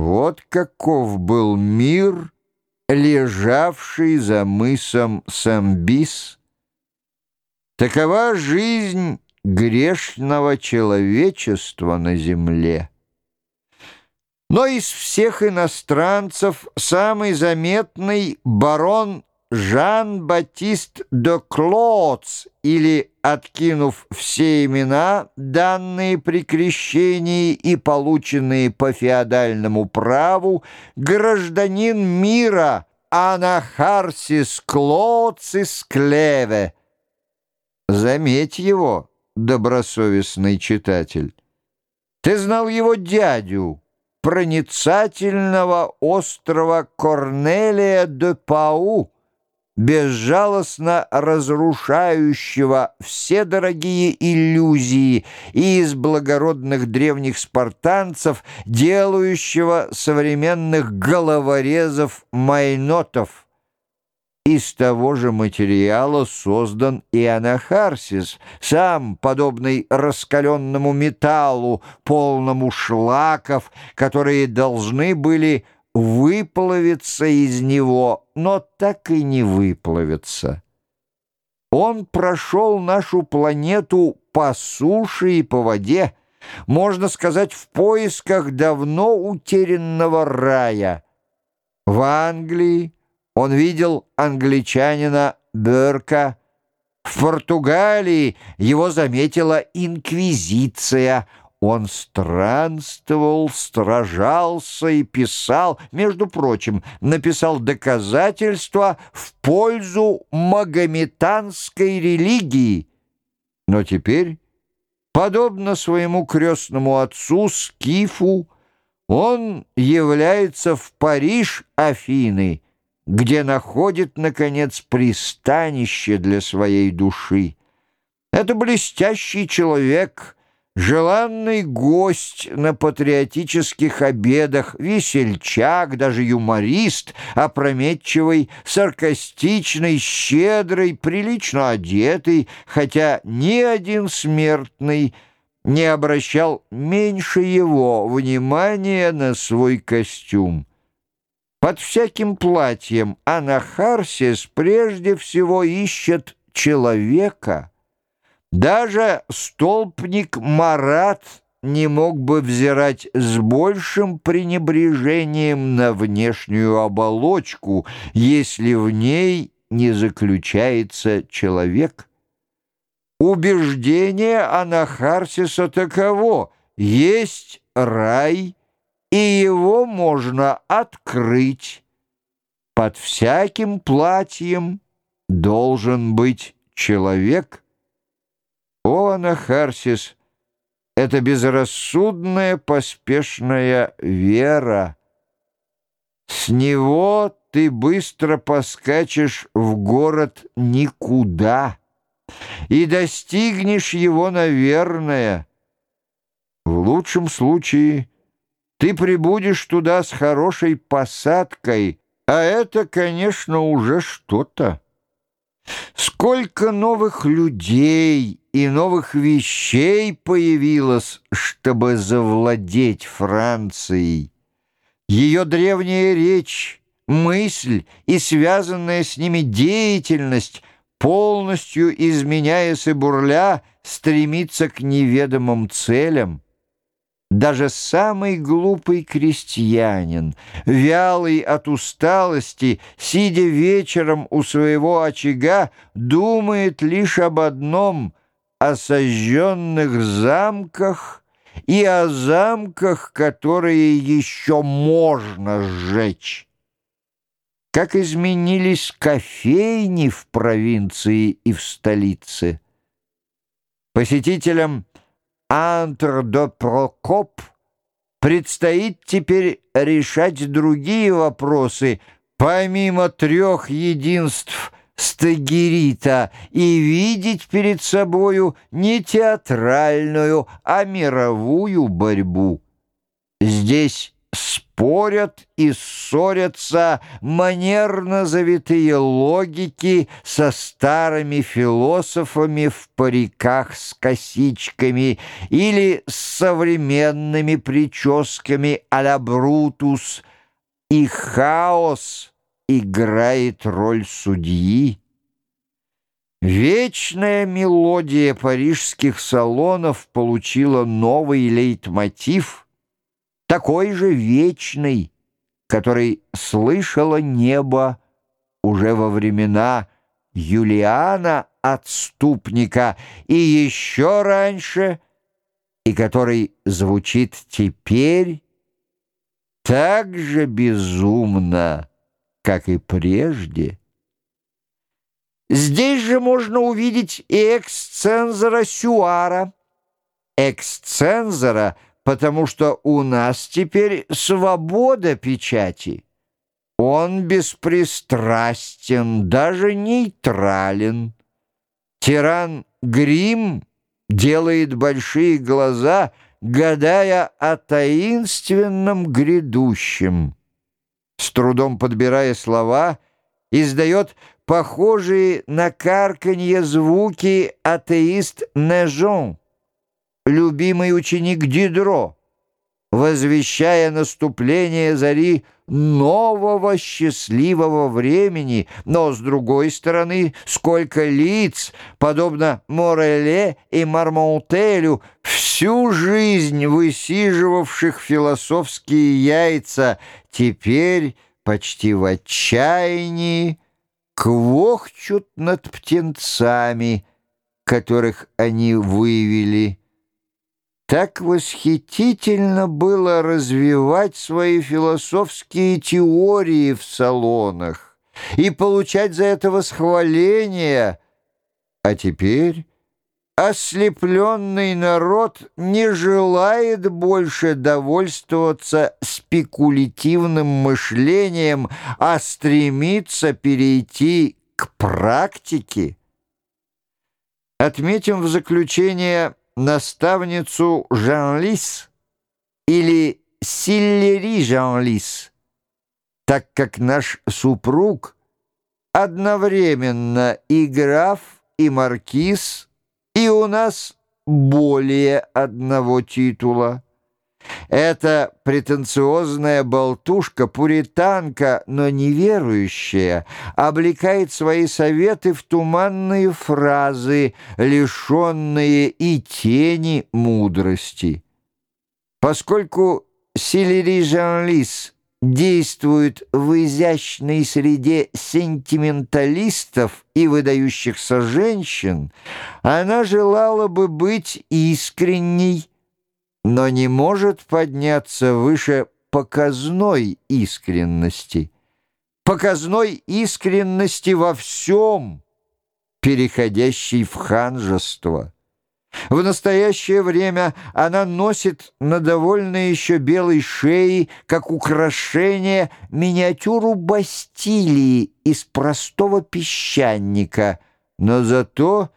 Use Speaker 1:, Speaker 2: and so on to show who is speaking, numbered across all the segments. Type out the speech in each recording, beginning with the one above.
Speaker 1: Вот каков был мир, лежавший за мысом Самбис. Такова жизнь грешного человечества на земле. Но из всех иностранцев самый заметный барон Жан-Батист де Клоц, или, откинув все имена, данные при крещении и полученные по феодальному праву, гражданин мира Анахарсис Клоцис Клеве. Заметь его, добросовестный читатель. Ты знал его дядю, проницательного острова Корнелия де Пау, безжалостно разрушающего все дорогие иллюзии и из благородных древних спартанцев, делающего современных головорезов майнотов. Из того же материала создан и анахарсис, сам подобный раскаленному металлу, полному шлаков, которые должны были выплавиться из него, но так и не выплавиться. Он прошел нашу планету по суше и по воде, можно сказать, в поисках давно утерянного рая. В Англии он видел англичанина Берка, в Португалии его заметила инквизиция – он странствовал, сражался и писал, между прочим, написал доказательства в пользу магометанской религии. Но теперь, подобно своему крестному отцу Скифу, он является в Париж, Афины, где находит, наконец, пристанище для своей души. Это блестящий человек — Желанный гость на патриотических обедах, весельчак, даже юморист, опрометчивый, саркастичный, щедрый, прилично одетый, хотя ни один смертный не обращал меньше его внимания на свой костюм. Под всяким платьем Анахарсис прежде всего ищет человека — даже столпник Марат не мог бы взирать с большим пренебрежением на внешнюю оболочку, если в ней не заключается человек. Убеждение Анахарсиса таково — есть рай, и его можно открыть. Под всяким платьем должен быть человек — о, Анахарсис, это безрассудная поспешная вера. С него ты быстро поскачешь в город никуда и достигнешь его, наверное. В лучшем случае ты прибудешь туда с хорошей посадкой, а это, конечно, уже что-то. Сколько новых людей и новых вещей появилось, чтобы завладеть Францией. Ее древняя речь, мысль и связанная с ними деятельность, полностью изменяясь и бурля, стремится к неведомым целям. Даже самый глупый крестьянин, вялый от усталости, сидя вечером у своего очага, думает лишь об одном — о сожженных замках и о замках, которые еще можно сжечь. Как изменились кофейни в провинции и в столице. Посетителям Антр до Прокоп предстоит теперь решать другие вопросы, помимо трех единств Стагирита, и видеть перед собою не театральную, а мировую борьбу. Здесь спор спорят и ссорятся манерно завитые логики со старыми философами в париках с косичками или с современными прическами а-ля Брутус, и хаос играет роль судьи. Вечная мелодия парижских салонов получила новый лейтмотив, такой же вечный, который слышало небо уже во времена Юлиана Отступника и еще раньше, и который звучит теперь так же безумно, как и прежде. Здесь же можно увидеть и эксцензора Сюара. Эксцензора, потому что у нас теперь свобода печати. Он беспристрастен, даже нейтрален. Тиран Грим делает большие глаза, гадая о таинственном грядущем. С трудом подбирая слова, издает похожие на карканье звуки атеист Нежон, любимый ученик Дидро, возвещая наступление зари нового счастливого времени, но, с другой стороны, сколько лиц, подобно Мореле и Мармонтелю, всю жизнь высиживавших философские яйца, теперь почти в отчаянии, квохчут над птенцами, которых они вывели. Так восхитительно было развивать свои философские теории в салонах и получать за это восхваление. А теперь ослепленный народ не желает больше довольствоваться спекулятивным мышлением, а стремится перейти к практике. Отметим в заключение наставницу Жан-Лис или Силлери Жан-Лис, так как наш супруг одновременно и граф, и маркиз – и у нас более одного титула. Эта претенциозная болтушка-пуританка, но неверующая, облекает свои советы в туманные фразы, лишенные и тени мудрости. Поскольку Силери Жан-Лис действует в изящной среде сентименталистов и выдающихся женщин, она желала бы быть искренней, но не может подняться выше показной искренности. Показной искренности во всем, переходящей в ханжество. В настоящее время она носит на довольно еще белой шее, как украшение, миниатюру Бастилии из простого песчаника, но зато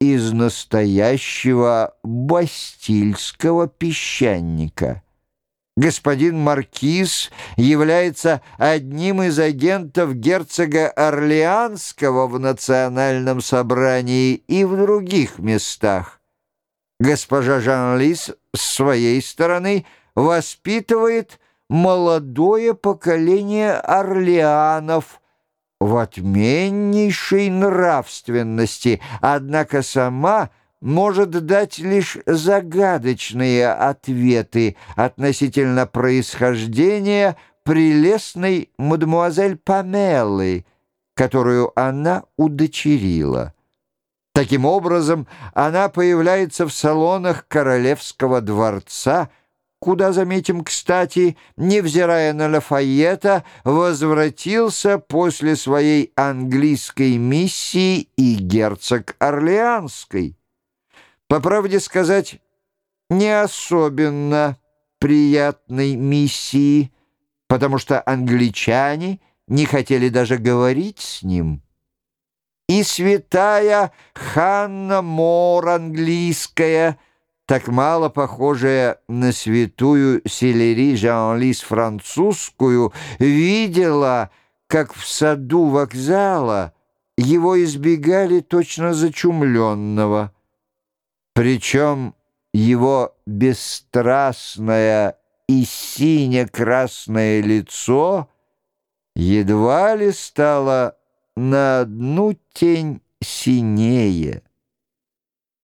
Speaker 1: из настоящего бастильского песчаника. Господин Маркиз является одним из агентов герцога Орлеанского в национальном собрании и в других местах. Госпожа Жан-Лис с своей стороны воспитывает молодое поколение орлеанов в отменнейшей нравственности, однако сама может дать лишь загадочные ответы относительно происхождения прелестной мадемуазель Памелы, которую она удочерила. Таким образом, она появляется в салонах королевского дворца, куда, заметим, кстати, невзирая на Лафайета, возвратился после своей английской миссии и герцог Орлеанской. По правде сказать, не особенно приятной миссии, потому что англичане не хотели даже говорить с ним и святая Ханна Мор английская так мало похожая на святую Селери Жан-Лис французскую, видела, как в саду вокзала его избегали точно зачумленного. Причем его бесстрастное и сине-красное лицо едва ли стало на одну тень синее.